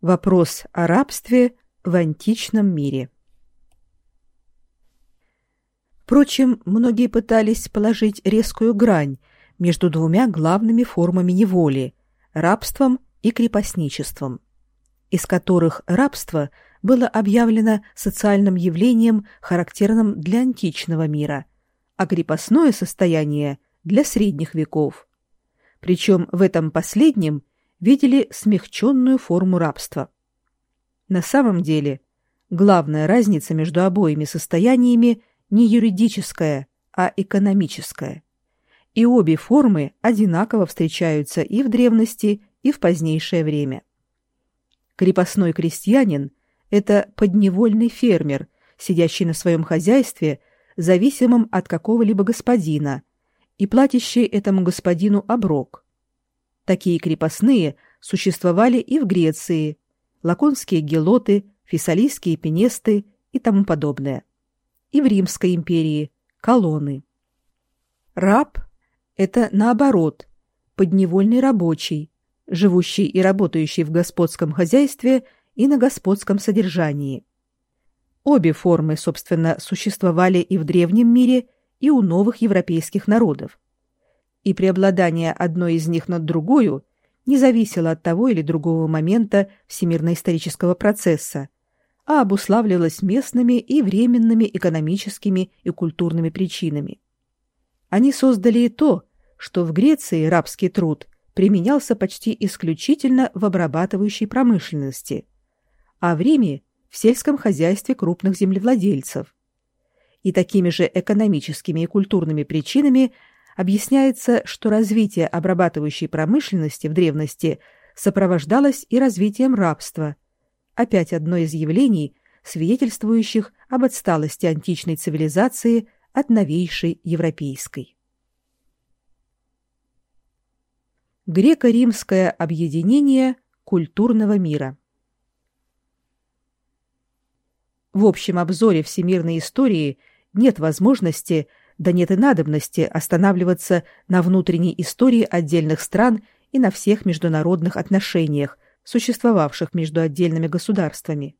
Вопрос о рабстве в античном мире. Впрочем, многие пытались положить резкую грань между двумя главными формами неволи – рабством и крепостничеством, из которых рабство было объявлено социальным явлением, характерным для античного мира, а крепостное состояние – для средних веков. Причем в этом последнем видели смягченную форму рабства. На самом деле, главная разница между обоими состояниями не юридическая, а экономическая. И обе формы одинаково встречаются и в древности, и в позднейшее время. Крепостной крестьянин – это подневольный фермер, сидящий на своем хозяйстве, зависимым от какого-либо господина, и платящий этому господину оброк. Такие крепостные существовали и в Греции, лаконские гелоты, фессалийские пенесты и тому подобное. И в Римской империи – колонны. Раб – это, наоборот, подневольный рабочий, живущий и работающий в господском хозяйстве и на господском содержании. Обе формы, собственно, существовали и в древнем мире, и у новых европейских народов и преобладание одной из них над другой не зависело от того или другого момента всемирно-исторического процесса, а обуславливалось местными и временными экономическими и культурными причинами. Они создали и то, что в Греции рабский труд применялся почти исключительно в обрабатывающей промышленности, а в Риме – в сельском хозяйстве крупных землевладельцев. И такими же экономическими и культурными причинами – объясняется, что развитие обрабатывающей промышленности в древности сопровождалось и развитием рабства. Опять одно из явлений, свидетельствующих об отсталости античной цивилизации от новейшей европейской. Греко-римское объединение культурного мира В общем обзоре всемирной истории нет возможности да нет и надобности останавливаться на внутренней истории отдельных стран и на всех международных отношениях, существовавших между отдельными государствами.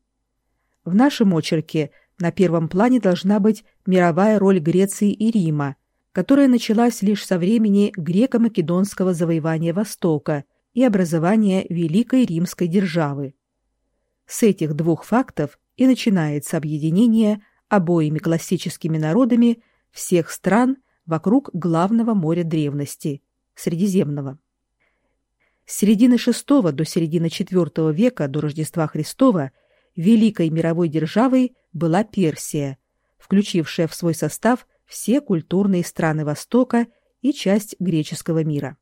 В нашем очерке на первом плане должна быть мировая роль Греции и Рима, которая началась лишь со времени греко-македонского завоевания Востока и образования Великой Римской державы. С этих двух фактов и начинается объединение обоими классическими народами всех стран вокруг главного моря древности – Средиземного. С середины VI до середины IV века до Рождества Христова великой мировой державой была Персия, включившая в свой состав все культурные страны Востока и часть греческого мира.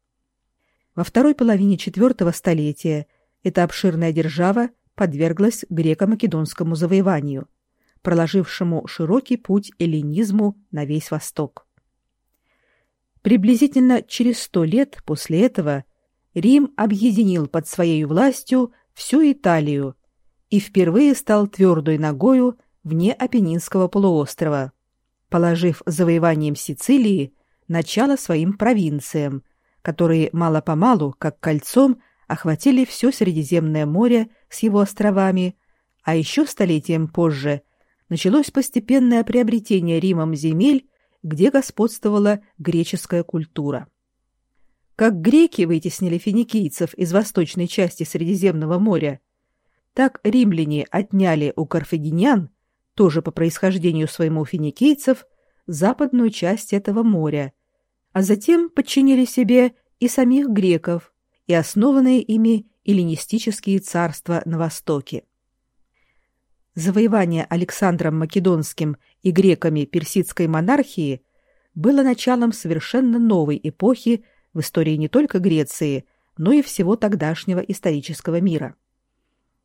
Во второй половине IV столетия эта обширная держава подверглась греко-македонскому завоеванию – проложившему широкий путь эллинизму на весь Восток. Приблизительно через сто лет после этого Рим объединил под своей властью всю Италию и впервые стал твердой ногою вне Апеннинского полуострова, положив завоеванием Сицилии начало своим провинциям, которые мало-помалу, как кольцом, охватили все Средиземное море с его островами, а еще столетием позже началось постепенное приобретение Римом земель, где господствовала греческая культура. Как греки вытеснили финикийцев из восточной части Средиземного моря, так римляне отняли у карфагенян, тоже по происхождению своему финикийцев, западную часть этого моря, а затем подчинили себе и самих греков, и основанные ими эллинистические царства на Востоке завоевание Александром Македонским и греками персидской монархии было началом совершенно новой эпохи в истории не только Греции, но и всего тогдашнего исторического мира.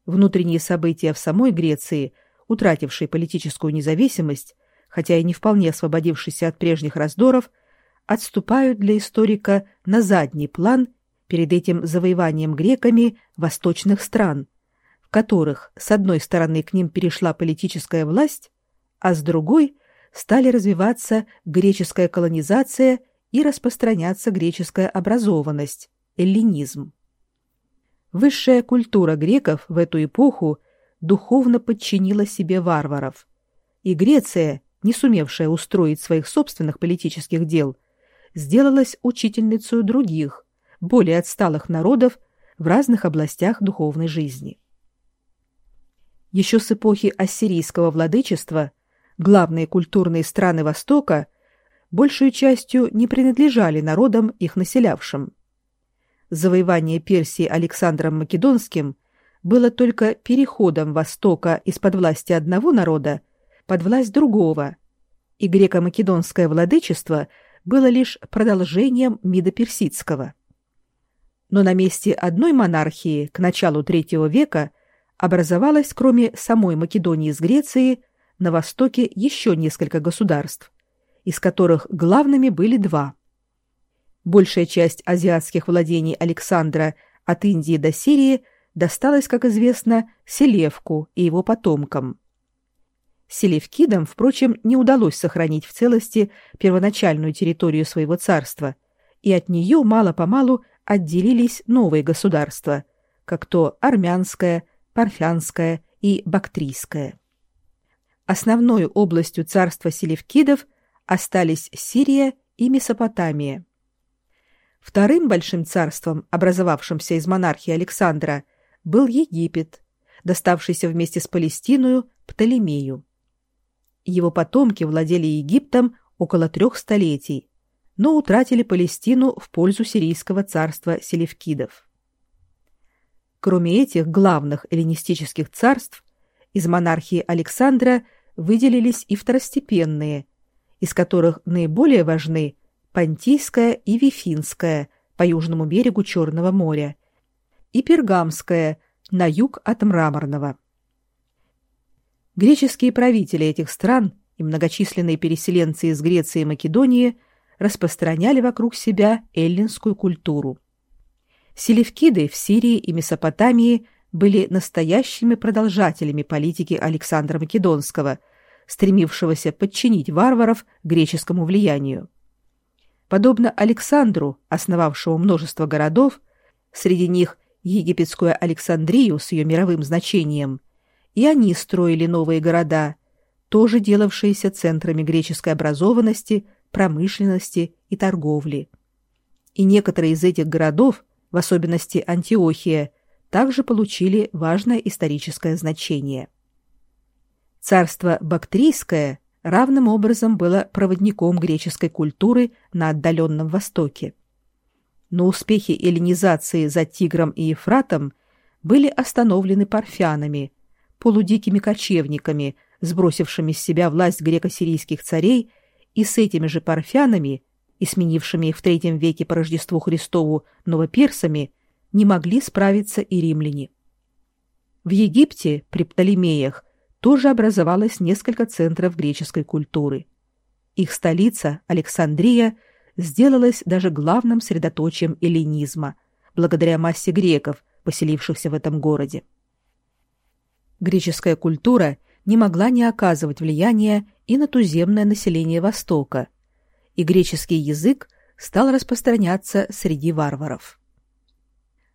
Внутренние события в самой Греции, утратившей политическую независимость, хотя и не вполне освободившейся от прежних раздоров, отступают для историка на задний план перед этим завоеванием греками восточных стран – которых с одной стороны к ним перешла политическая власть, а с другой стали развиваться греческая колонизация и распространяться греческая образованность, эллинизм. Высшая культура греков в эту эпоху духовно подчинила себе варваров. И Греция, не сумевшая устроить своих собственных политических дел, сделалась учительницей других, более отсталых народов в разных областях духовной жизни. Еще с эпохи ассирийского владычества главные культурные страны Востока большей частью не принадлежали народам, их населявшим завоевание Персии Александром Македонским было только переходом Востока из-под власти одного народа под власть другого, и греко-македонское владычество было лишь продолжением Мидо-Персидского. Но на месте одной монархии к началу III века образовалось, кроме самой Македонии с Грецией, на востоке еще несколько государств, из которых главными были два – Большая часть азиатских владений Александра от Индии до Сирии досталась, как известно, Селевку и его потомкам. Селевкидам, впрочем, не удалось сохранить в целости первоначальную территорию своего царства, и от нее мало-помалу отделились новые государства, как то армянское, парфянское и бактрийское. Основной областью царства селевкидов остались Сирия и Месопотамия. Вторым большим царством, образовавшимся из монархии Александра, был Египет, доставшийся вместе с Палестиной Птолемею. Его потомки владели Египтом около трех столетий, но утратили Палестину в пользу сирийского царства селевкидов. Кроме этих главных эллинистических царств, из монархии Александра выделились и второстепенные, из которых наиболее важны Понтийская и Вифинская по южному берегу Черного моря и Пергамская на юг от Мраморного. Греческие правители этих стран и многочисленные переселенцы из Греции и Македонии распространяли вокруг себя эллинскую культуру. Селевкиды в Сирии и Месопотамии были настоящими продолжателями политики Александра Македонского, стремившегося подчинить варваров греческому влиянию. Подобно Александру, основавшему множество городов, среди них египетскую Александрию с ее мировым значением, и они строили новые города, тоже делавшиеся центрами греческой образованности, промышленности и торговли. И некоторые из этих городов, в особенности Антиохия, также получили важное историческое значение. Царство Бактрийское равным образом было проводником греческой культуры на отдаленном Востоке. Но успехи эллинизации за Тигром и Ефратом были остановлены парфянами, полудикими кочевниками, сбросившими с себя власть греко-сирийских царей, и с этими же парфянами и сменившими их в III веке по Рождеству Христову новоперсами, не могли справиться и римляне. В Египте при Птолемеях тоже образовалось несколько центров греческой культуры. Их столица, Александрия, сделалась даже главным средоточием эллинизма, благодаря массе греков, поселившихся в этом городе. Греческая культура не могла не оказывать влияния и на туземное население Востока, и греческий язык стал распространяться среди варваров.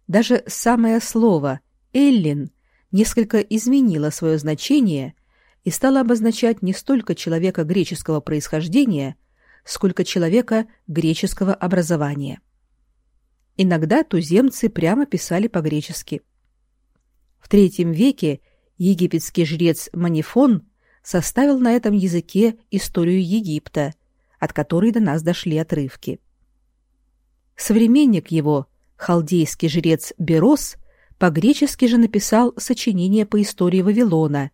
Даже самое слово «эллин» несколько изменила свое значение и стала обозначать не столько человека греческого происхождения, сколько человека греческого образования. Иногда туземцы прямо писали по-гречески. В III веке египетский жрец Манифон составил на этом языке историю Египта, от которой до нас дошли отрывки. Современник его, халдейский жрец Берос – по-гречески же написал сочинение по истории Вавилона,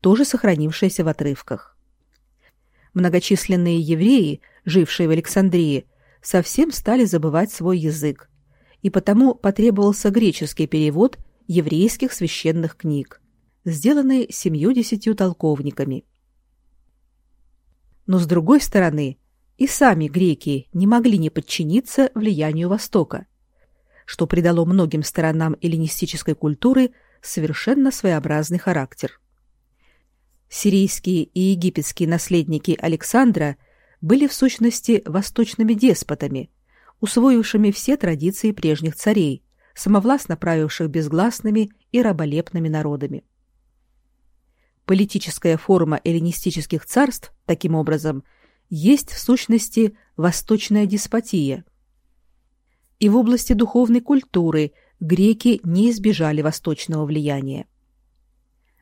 тоже сохранившееся в отрывках. Многочисленные евреи, жившие в Александрии, совсем стали забывать свой язык, и потому потребовался греческий перевод еврейских священных книг, сделанный семью-десятью толковниками. Но с другой стороны, и сами греки не могли не подчиниться влиянию Востока что придало многим сторонам эллинистической культуры совершенно своеобразный характер. Сирийские и египетские наследники Александра были в сущности восточными деспотами, усвоившими все традиции прежних царей, самовластно правивших безгласными и раболепными народами. Политическая форма эллинистических царств, таким образом, есть в сущности восточная деспотия. И в области духовной культуры греки не избежали восточного влияния.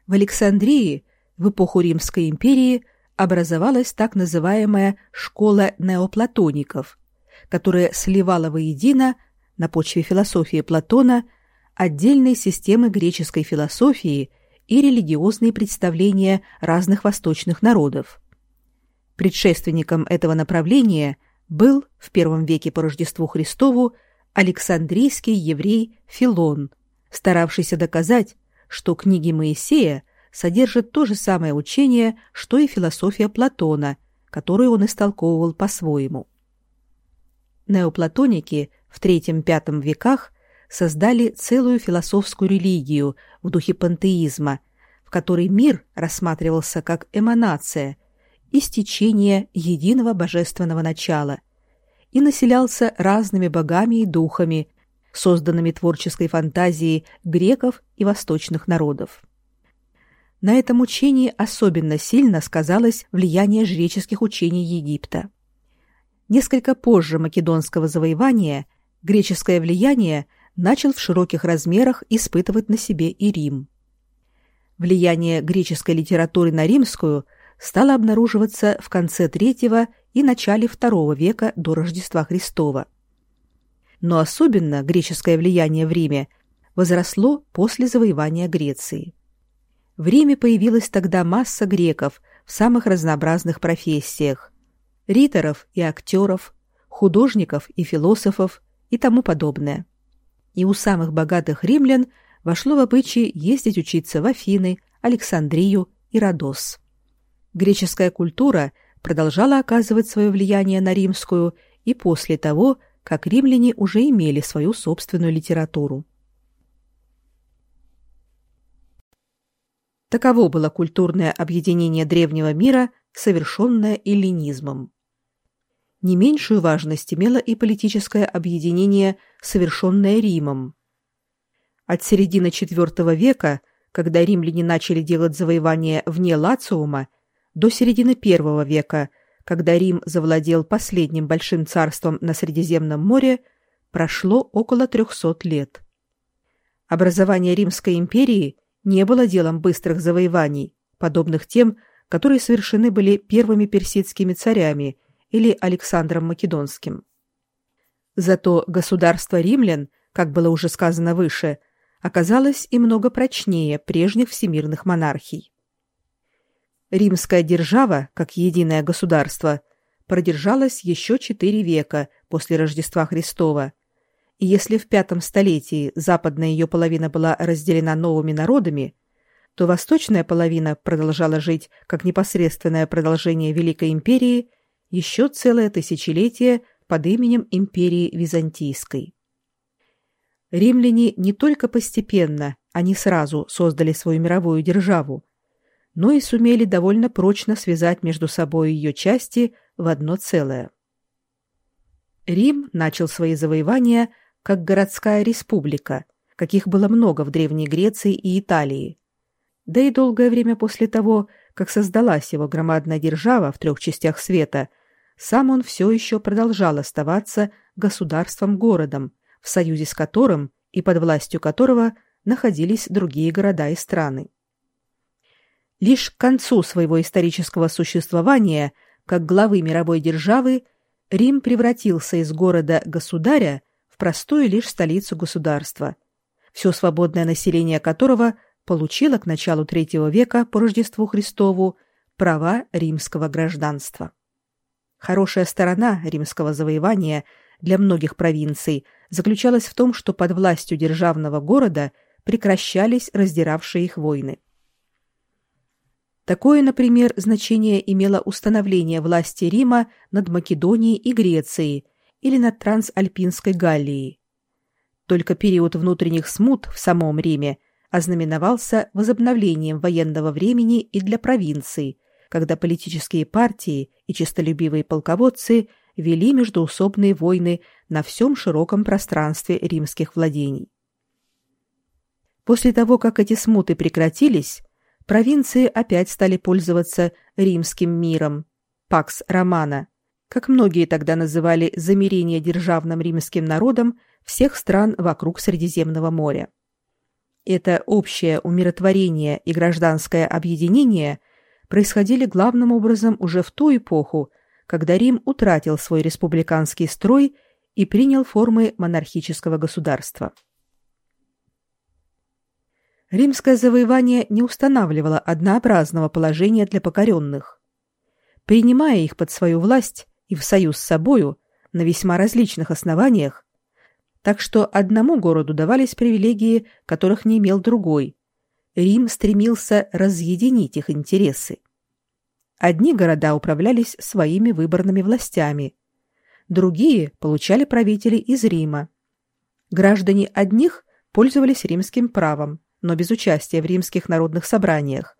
В Александрии в эпоху Римской империи образовалась так называемая школа неоплатоников, которая сливала воедино на почве философии Платона отдельные системы греческой философии и религиозные представления разных восточных народов. Предшественником этого направления был в первом веке по Рождеству Христову Александрийский еврей Филон, старавшийся доказать, что книги Моисея содержат то же самое учение, что и философия Платона, которую он истолковывал по-своему. Неоплатоники в III-V веках создали целую философскую религию в духе пантеизма, в которой мир рассматривался как эманация, истечение единого божественного начала и населялся разными богами и духами, созданными творческой фантазией греков и восточных народов. На этом учении особенно сильно сказалось влияние жреческих учений Египта. Несколько позже македонского завоевания греческое влияние начал в широких размерах испытывать на себе и Рим. Влияние греческой литературы на римскую стало обнаруживаться в конце III и начале II века до Рождества Христова но особенно греческое влияние в Риме возросло после завоевания Греции. В Риме появилась тогда масса греков в самых разнообразных профессиях – риторов и актеров, художников и философов и тому подобное. И у самых богатых римлян вошло в обычай ездить учиться в Афины, Александрию и Родос. Греческая культура продолжала оказывать свое влияние на римскую и после того, как римляне уже имели свою собственную литературу. Таково было культурное объединение древнего мира, совершенное эллинизмом. Не меньшую важность имело и политическое объединение, совершенное Римом. От середины IV века, когда римляне начали делать завоевания вне Лациума, до середины I века – когда Рим завладел последним большим царством на Средиземном море, прошло около 300 лет. Образование Римской империи не было делом быстрых завоеваний, подобных тем, которые совершены были первыми персидскими царями или Александром Македонским. Зато государство римлян, как было уже сказано выше, оказалось и много прочнее прежних всемирных монархий. Римская держава, как единое государство, продержалась еще четыре века после Рождества Христова. И если в пятом столетии западная ее половина была разделена новыми народами, то восточная половина продолжала жить как непосредственное продолжение Великой империи еще целое тысячелетие под именем империи Византийской. Римляне не только постепенно, а не сразу создали свою мировую державу, но и сумели довольно прочно связать между собой ее части в одно целое. Рим начал свои завоевания как городская республика, каких было много в Древней Греции и Италии. Да и долгое время после того, как создалась его громадная держава в трех частях света, сам он все еще продолжал оставаться государством-городом, в союзе с которым и под властью которого находились другие города и страны. Лишь к концу своего исторического существования, как главы мировой державы, Рим превратился из города-государя в простую лишь столицу государства, все свободное население которого получило к началу III века по Рождеству Христову права римского гражданства. Хорошая сторона римского завоевания для многих провинций заключалась в том, что под властью державного города прекращались раздиравшие их войны. Такое, например, значение имело установление власти Рима над Македонией и Грецией или над Трансальпинской Галлией. Только период внутренних смут в самом Риме ознаменовался возобновлением военного времени и для провинций, когда политические партии и честолюбивые полководцы вели междоусобные войны на всем широком пространстве римских владений. После того, как эти смуты прекратились, провинции опять стали пользоваться римским миром, пакс романа, как многие тогда называли замирение державным римским народом всех стран вокруг Средиземного моря. Это общее умиротворение и гражданское объединение происходили главным образом уже в ту эпоху, когда Рим утратил свой республиканский строй и принял формы монархического государства. Римское завоевание не устанавливало однообразного положения для покоренных. Принимая их под свою власть и в союз с собою на весьма различных основаниях, так что одному городу давались привилегии, которых не имел другой. Рим стремился разъединить их интересы. Одни города управлялись своими выборными властями, другие получали правителей из Рима. Граждане одних пользовались римским правом, но без участия в римских народных собраниях.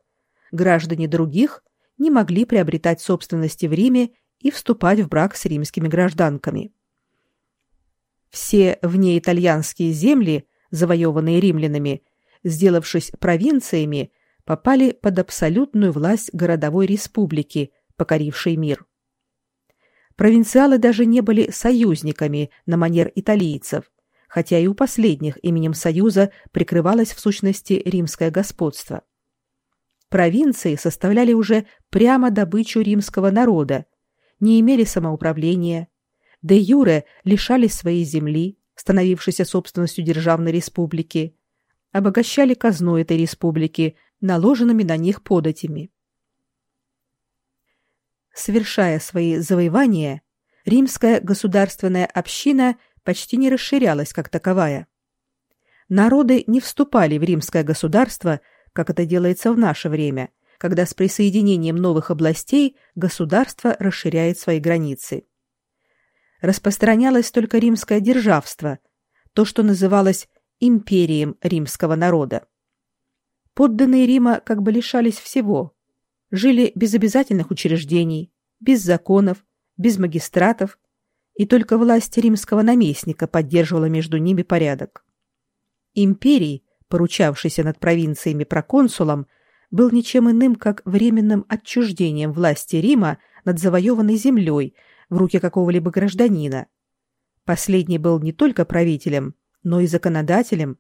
Граждане других не могли приобретать собственности в Риме и вступать в брак с римскими гражданками. Все внеитальянские земли, завоеванные римлянами, сделавшись провинциями, попали под абсолютную власть городовой республики, покорившей мир. Провинциалы даже не были союзниками на манер италийцев, хотя и у последних именем Союза прикрывалось в сущности римское господство. Провинции составляли уже прямо добычу римского народа, не имели самоуправления, де юре лишались своей земли, становившейся собственностью Державной Республики, обогащали казну этой республики наложенными на них податями. Совершая свои завоевания, римская государственная община – почти не расширялась как таковая. Народы не вступали в римское государство, как это делается в наше время, когда с присоединением новых областей государство расширяет свои границы. Распространялось только римское державство, то, что называлось империем римского народа. Подданные Рима как бы лишались всего, жили без обязательных учреждений, без законов, без магистратов, и только власть римского наместника поддерживала между ними порядок. Империй, поручавшийся над провинциями проконсулом, был ничем иным, как временным отчуждением власти Рима над завоеванной землей в руки какого-либо гражданина. Последний был не только правителем, но и законодателем,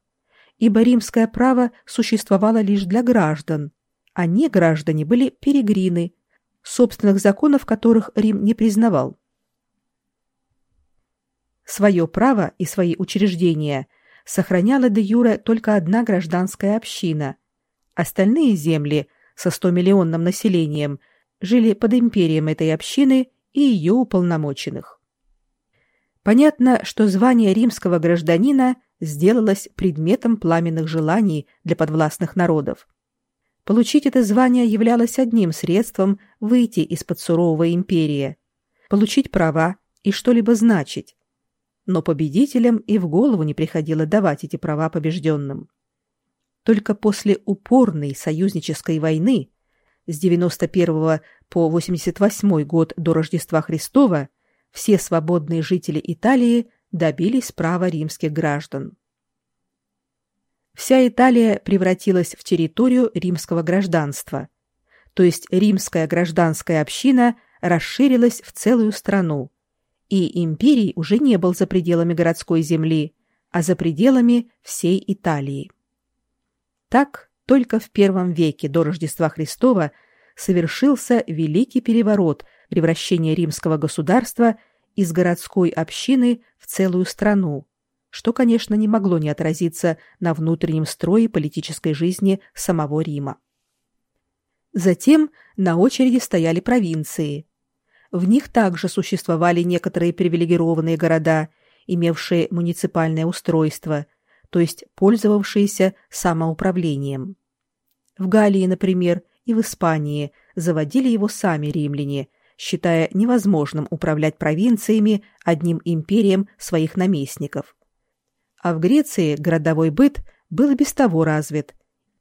ибо римское право существовало лишь для граждан, а не граждане были перегрины, собственных законов которых Рим не признавал. Свое право и свои учреждения сохраняла де юре только одна гражданская община. Остальные земли со 100-миллионным населением жили под империем этой общины и ее уполномоченных. Понятно, что звание римского гражданина сделалось предметом пламенных желаний для подвластных народов. Получить это звание являлось одним средством выйти из-под суровой империи, получить права и что-либо значить, но победителям и в голову не приходило давать эти права побежденным. Только после упорной союзнической войны с 91 по 88 год до Рождества Христова все свободные жители Италии добились права римских граждан. Вся Италия превратилась в территорию римского гражданства, то есть римская гражданская община расширилась в целую страну, и империй уже не был за пределами городской земли, а за пределами всей Италии. Так, только в первом веке до Рождества Христова совершился великий переворот превращения римского государства из городской общины в целую страну, что, конечно, не могло не отразиться на внутреннем строе политической жизни самого Рима. Затем на очереди стояли провинции, в них также существовали некоторые привилегированные города, имевшие муниципальное устройство, то есть пользовавшиеся самоуправлением. В Галлии, например, и в Испании заводили его сами римляне, считая невозможным управлять провинциями одним империем своих наместников. А в Греции городовой быт был и без того развит,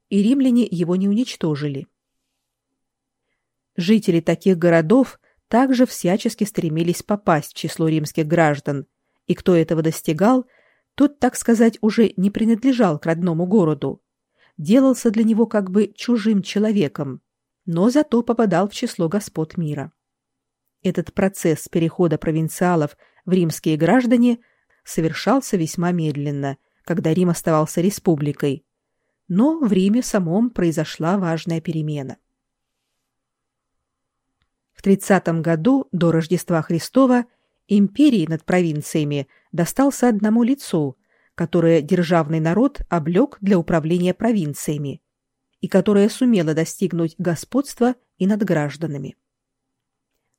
и римляне его не уничтожили. Жители таких городов также всячески стремились попасть в число римских граждан, и кто этого достигал, тот, так сказать, уже не принадлежал к родному городу, делался для него как бы чужим человеком, но зато попадал в число господ мира. Этот процесс перехода провинциалов в римские граждане совершался весьма медленно, когда Рим оставался республикой. Но в Риме самом произошла важная перемена. В 30 году до Рождества Христова империи над провинциями достался одному лицу, которое державный народ облег для управления провинциями и которое сумело достигнуть господства и над гражданами.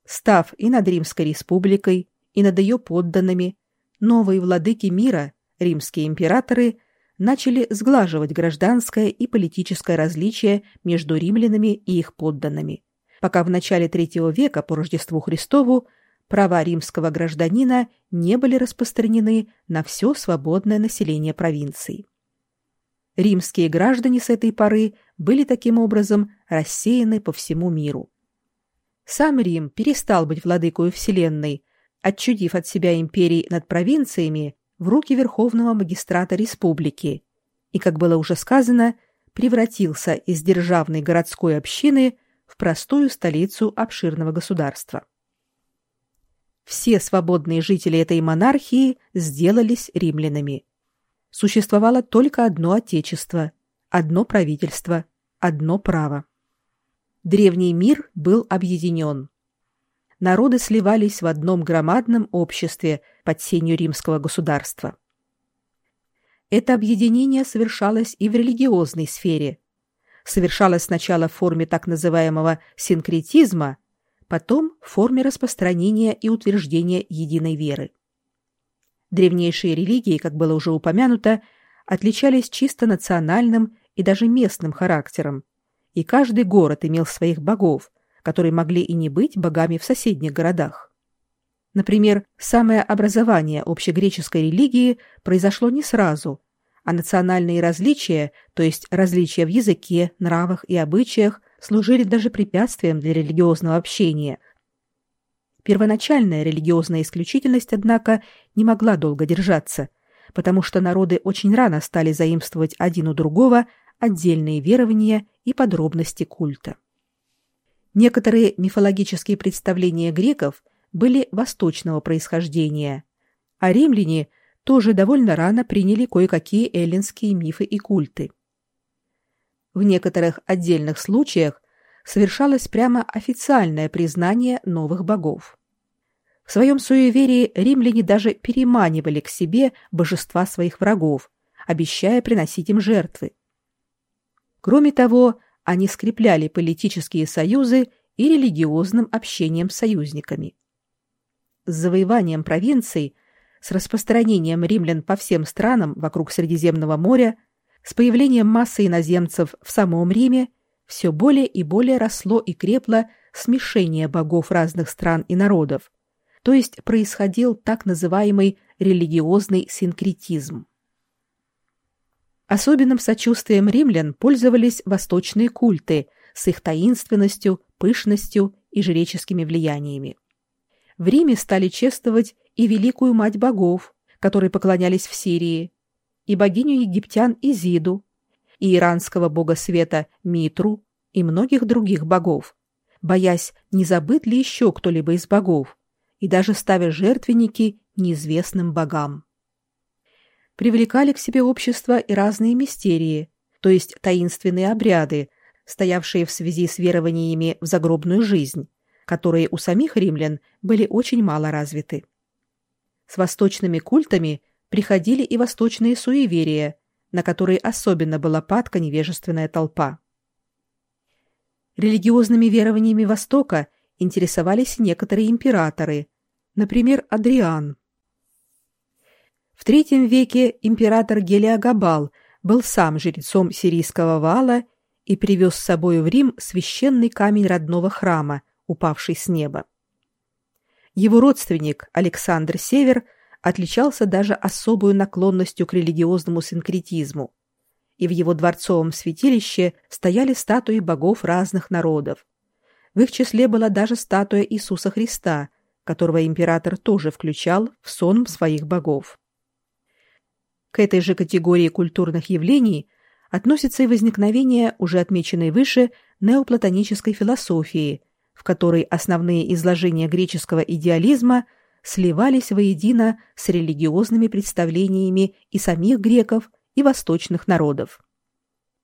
Став и над Римской республикой, и над ее подданными, новые владыки мира, римские императоры, начали сглаживать гражданское и политическое различие между римлянами и их подданными, пока в начале III века по Рождеству Христову права римского гражданина не были распространены на все свободное население провинций. Римские граждане с этой поры были таким образом рассеяны по всему миру. Сам Рим перестал быть владыкой Вселенной, отчудив от себя империи над провинциями в руки Верховного магистрата республики, и, как было уже сказано, превратился из державной городской общины в простую столицу обширного государства. Все свободные жители этой монархии сделались римлянами. Существовало только одно отечество, одно правительство, одно право. Древний мир был объединен. Народы сливались в одном громадном обществе под сенью римского государства. Это объединение совершалось и в религиозной сфере. Совершалось сначала в форме так называемого синкретизма, потом в форме распространения и утверждения единой веры. Древнейшие религии, как было уже упомянуто, отличались чисто национальным и даже местным характером, и каждый город имел своих богов, которые могли и не быть богами в соседних городах. Например, самое образование общегреческой религии произошло не сразу, а национальные различия, то есть различия в языке, нравах и обычаях, служили даже препятствием для религиозного общения. Первоначальная религиозная исключительность, однако, не могла долго держаться, потому что народы очень рано стали заимствовать один у другого отдельные верования и подробности культа. Некоторые мифологические представления греков были восточного происхождения, а римляне тоже довольно рано приняли кое-какие эллинские мифы и культы. В некоторых отдельных случаях совершалось прямо официальное признание новых богов. В своем суеверии римляне даже переманивали к себе божества своих врагов, обещая приносить им жертвы. Кроме того, они скрепляли политические союзы и религиозным общением с союзниками. С завоеванием провинций, с распространением римлян по всем странам вокруг Средиземного моря – с появлением массы иноземцев в самом Риме все более и более росло и крепло смешение богов разных стран и народов, то есть происходил так называемый религиозный синкретизм. Особенным сочувствием римлян пользовались восточные культы с их таинственностью, пышностью и жреческими влияниями. В Риме стали чествовать и великую мать богов, которой поклонялись в Сирии, и богиню египтян Изиду, и иранского бога света Митру, и многих других богов, боясь, не забыт ли еще кто-либо из богов, и даже ставя жертвенники неизвестным богам. Привлекали к себе общество и разные мистерии, то есть таинственные обряды, стоявшие в связи с верованиями в загробную жизнь, которые у самих римлян были очень мало развиты. С восточными культами приходили и восточные суеверия, на которые особенно была падка невежественная толпа. Религиозными верованиями Востока интересовались некоторые императоры, например, Адриан. В III веке император Гелиогабал был сам жрецом сирийского вала и привез с собой в Рим священный камень родного храма, упавший с неба. Его родственник Александр Север – отличался даже особой наклонностью к религиозному синкретизму. И в его дворцовом святилище стояли статуи богов разных народов. В их числе была даже статуя Иисуса Христа, которого император тоже включал в сон своих богов. К этой же категории культурных явлений относится и возникновение уже отмеченной выше неоплатонической философии, в которой основные изложения греческого идеализма сливались воедино с религиозными представлениями и самих греков, и восточных народов.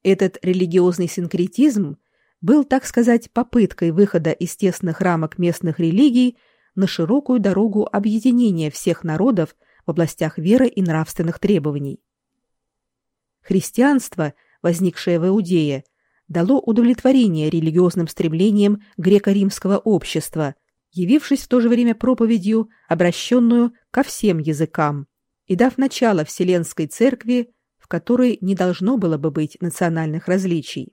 Этот религиозный синкретизм был, так сказать, попыткой выхода из тесных рамок местных религий на широкую дорогу объединения всех народов в областях веры и нравственных требований. Христианство, возникшее в Иудее, дало удовлетворение религиозным стремлениям греко-римского общества, явившись в то же время проповедью, обращенную ко всем языкам, и дав начало Вселенской Церкви, в которой не должно было бы быть национальных различий.